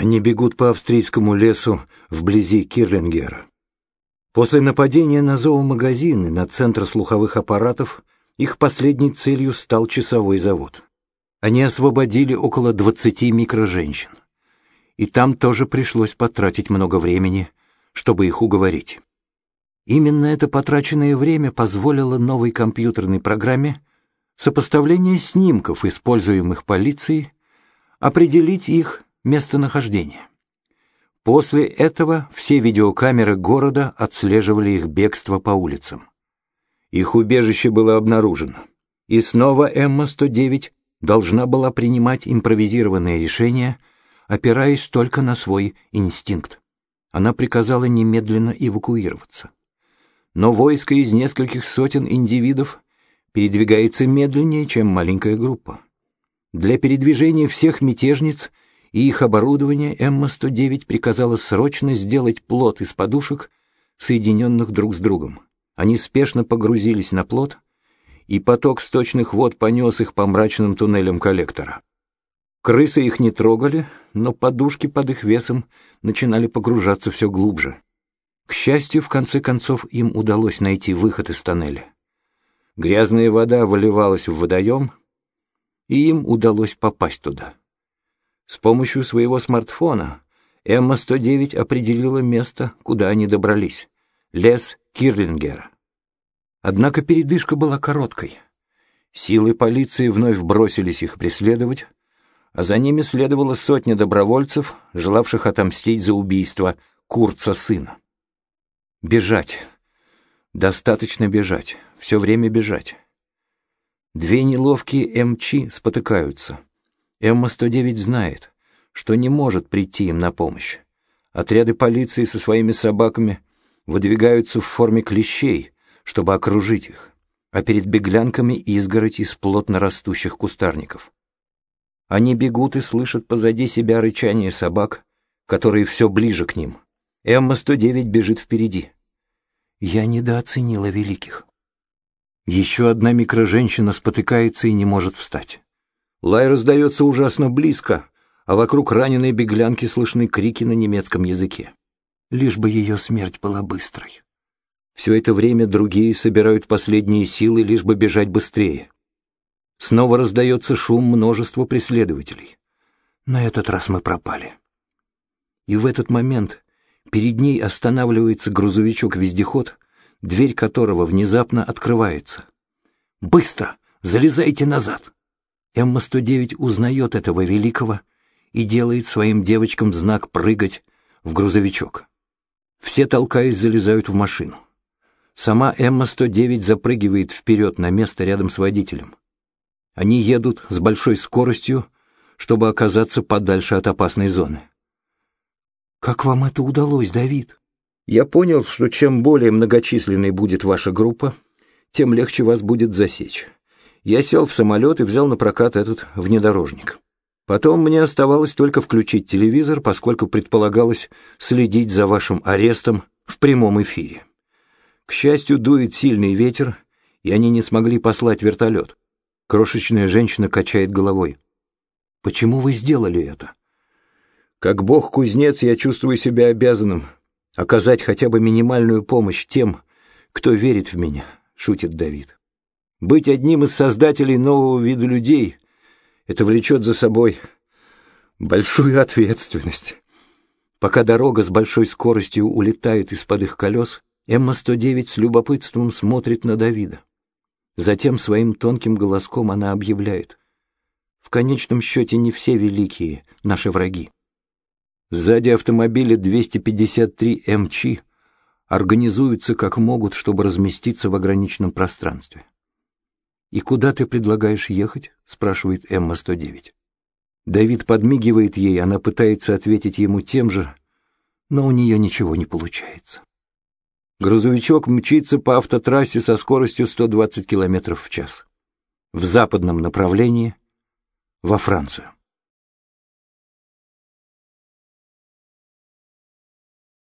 Они бегут по австрийскому лесу вблизи Кирлингера. После нападения на зоомагазин и на центр слуховых аппаратов их последней целью стал часовой завод. Они освободили около 20 микроженщин. И там тоже пришлось потратить много времени, чтобы их уговорить. Именно это потраченное время позволило новой компьютерной программе сопоставление снимков, используемых полицией, определить их местонахождение. После этого все видеокамеры города отслеживали их бегство по улицам. Их убежище было обнаружено, и снова Эмма-109 должна была принимать импровизированные решения, опираясь только на свой инстинкт. Она приказала немедленно эвакуироваться. Но войско из нескольких сотен индивидов передвигается медленнее, чем маленькая группа. Для передвижения всех мятежниц и их оборудования Эмма-109 приказала срочно сделать плот из подушек, соединенных друг с другом. Они спешно погрузились на плот, и поток сточных вод понес их по мрачным туннелям коллектора. Крысы их не трогали, но подушки под их весом начинали погружаться все глубже. К счастью, в конце концов им удалось найти выход из тоннеля. Грязная вода выливалась в водоем, и им удалось попасть туда. С помощью своего смартфона Эмма-109 определила место, куда они добрались — лес Кирлингера. Однако передышка была короткой. Силы полиции вновь бросились их преследовать, а за ними следовала сотня добровольцев, желавших отомстить за убийство Курца сына. Бежать. Достаточно бежать. Все время бежать. Две неловкие МЧ спотыкаются. Эмма-109 знает, что не может прийти им на помощь. Отряды полиции со своими собаками выдвигаются в форме клещей, чтобы окружить их, а перед беглянками изгородь из плотно растущих кустарников. Они бегут и слышат позади себя рычание собак, которые все ближе к ним. Эмма-109 бежит впереди. Я недооценила великих. Еще одна микроженщина спотыкается и не может встать. Лай раздается ужасно близко, а вокруг раненой беглянки слышны крики на немецком языке. Лишь бы ее смерть была быстрой. Все это время другие собирают последние силы, лишь бы бежать быстрее. Снова раздается шум множества преследователей. На этот раз мы пропали. И в этот момент перед ней останавливается грузовичок-вездеход, дверь которого внезапно открывается. «Быстро! Залезайте назад!» М-109 узнает этого великого и делает своим девочкам знак «прыгать» в грузовичок. Все, толкаясь, залезают в машину. Сама М-109 запрыгивает вперед на место рядом с водителем. Они едут с большой скоростью, чтобы оказаться подальше от опасной зоны. «Как вам это удалось, Давид?» «Я понял, что чем более многочисленной будет ваша группа, тем легче вас будет засечь я сел в самолет и взял на прокат этот внедорожник. Потом мне оставалось только включить телевизор, поскольку предполагалось следить за вашим арестом в прямом эфире. К счастью, дует сильный ветер, и они не смогли послать вертолет. Крошечная женщина качает головой. «Почему вы сделали это?» «Как бог-кузнец я чувствую себя обязанным оказать хотя бы минимальную помощь тем, кто верит в меня», — шутит Давид. Быть одним из создателей нового вида людей — это влечет за собой большую ответственность. Пока дорога с большой скоростью улетает из-под их колес, Эмма-109 с любопытством смотрит на Давида. Затем своим тонким голоском она объявляет. В конечном счете не все великие наши враги. Сзади автомобиля 253 МЧ организуются как могут, чтобы разместиться в ограниченном пространстве. «И куда ты предлагаешь ехать?» — спрашивает Эмма-109. Давид подмигивает ей, она пытается ответить ему тем же, но у нее ничего не получается. Грузовичок мчится по автотрассе со скоростью 120 км в час. В западном направлении, во Францию.